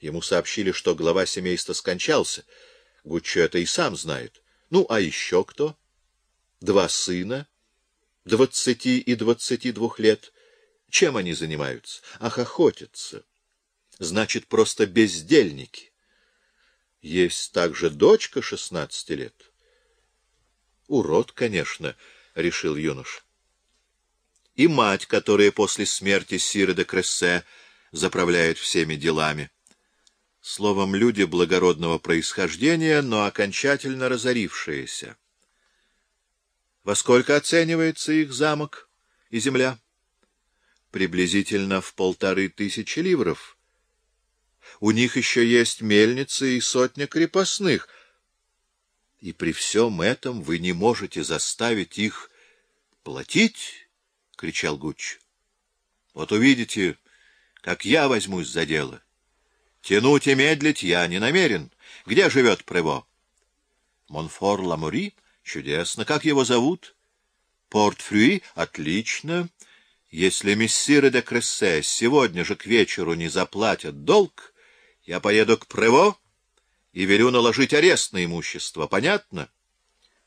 Ему сообщили, что глава семейства скончался. Гуччо это и сам знает. Ну, а еще кто? Два сына, двадцати и двадцати двух лет. Чем они занимаются? Ах, охотятся. Значит, просто бездельники. Есть также дочка шестнадцати лет. Урод, конечно, — решил юноша. И мать, которая после смерти Сиры де Крессе заправляет всеми делами. Словом, люди благородного происхождения, но окончательно разорившиеся. Во сколько оценивается их замок и земля? Приблизительно в полторы тысячи ливров. У них еще есть мельницы и сотня крепостных. И при всем этом вы не можете заставить их платить? — кричал Гуч. — Вот увидите, как я возьмусь за дело. Тянуть и медлить я не намерен. Где живет Прево? Монфор Ламури? Чудесно. Как его зовут? Порт-Фрюи? Отлично. Если мессиры де Крессе сегодня же к вечеру не заплатят долг, я поеду к Прево и велю наложить арест на имущество. Понятно?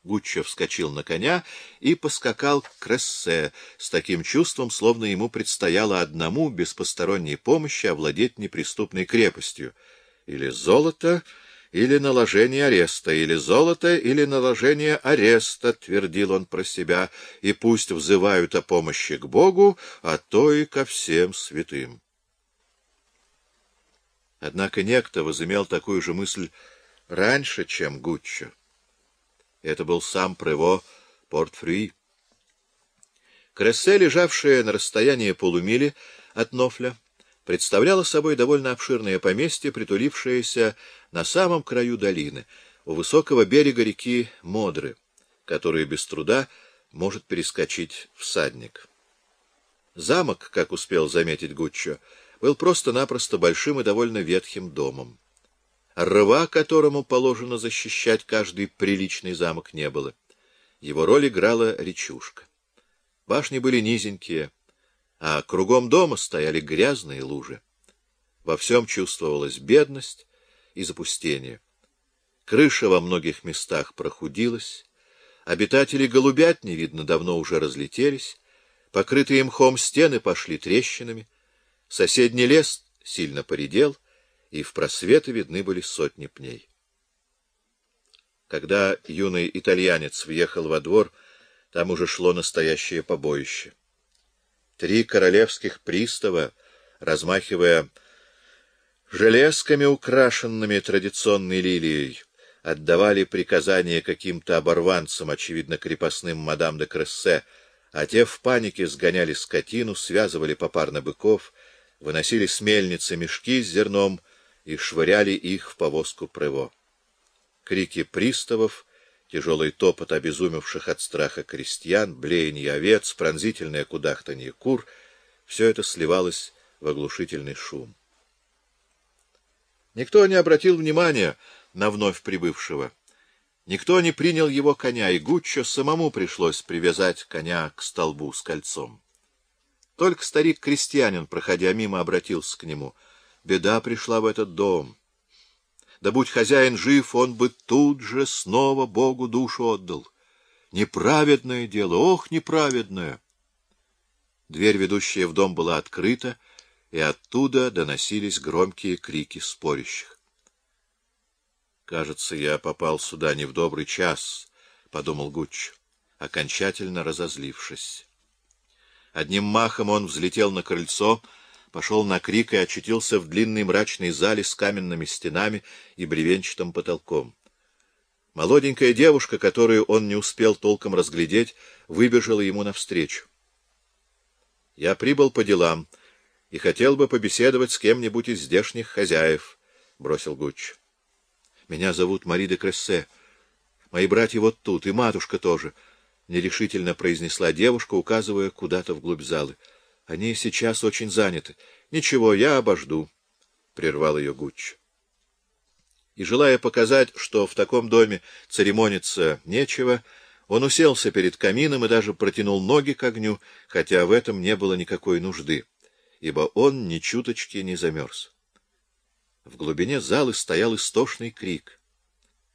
Гуччо вскочил на коня и поскакал к Крессе с таким чувством, словно ему предстояло одному, без посторонней помощи, овладеть неприступной крепостью. Или золото, или наложение ареста, или золото, или наложение ареста, — твердил он про себя, — и пусть взывают о помощи к Богу, а то и ко всем святым. Однако некто возымел такую же мысль раньше, чем Гуччо. Это был сам Прево Портфрюи. Крессе, лежавшее на расстоянии полумили от Нофля, представляло собой довольно обширное поместье, притулившееся на самом краю долины, у высокого берега реки Модры, которую без труда может перескочить всадник. Замок, как успел заметить Гуччо, был просто-напросто большим и довольно ветхим домом. Рва, которому положено защищать каждый приличный замок, не было. Его роль играла речушка. Башни были низенькие, а кругом дома стояли грязные лужи. Во всем чувствовалась бедность и запустение. Крыша во многих местах прохудилась, обитатели голубятни, видно, давно уже разлетелись, покрытые мхом стены пошли трещинами, соседний лес сильно поредел — и в просветы видны были сотни пней. Когда юный итальянец въехал во двор, там уже шло настоящее побоище. Три королевских пристава, размахивая железками, украшенными традиционной лилией, отдавали приказания каким-то оборванцам, очевидно, крепостным мадам де Крессе, а те в панике сгоняли скотину, связывали попарно быков, выносили с мельницы мешки с зерном, и швыряли их в повозку Прево. Крики приставов, тяжелый топот обезумевших от страха крестьян, блеяние овец, пронзительное кудахтанье кур — все это сливалось в оглушительный шум. Никто не обратил внимания на вновь прибывшего. Никто не принял его коня, и Гуччо самому пришлось привязать коня к столбу с кольцом. Только старик-крестьянин, проходя мимо, обратился к нему — Беда пришла в этот дом. Да будь хозяин жив, он бы тут же снова Богу душу отдал. Неправедное дело, ох, неправедное! Дверь, ведущая в дом, была открыта, и оттуда доносились громкие крики спорящих. «Кажется, я попал сюда не в добрый час», — подумал Гуч, окончательно разозлившись. Одним махом он взлетел на крыльцо, — пошел на крик и очутился в длинной мрачной зале с каменными стенами и бревенчатым потолком. Молоденькая девушка, которую он не успел толком разглядеть, выбежала ему навстречу. — Я прибыл по делам и хотел бы побеседовать с кем-нибудь из здешних хозяев, — бросил Гуч. — Меня зовут Мари де Крессе. Мои братья вот тут, и матушка тоже, — нерешительно произнесла девушка, указывая куда-то вглубь залы. — они сейчас очень заняты. Ничего, я обожду, — прервал ее Гуч. И, желая показать, что в таком доме церемониться нечего, он уселся перед камином и даже протянул ноги к огню, хотя в этом не было никакой нужды, ибо он ни чуточки не замерз. В глубине залы стоял истошный крик.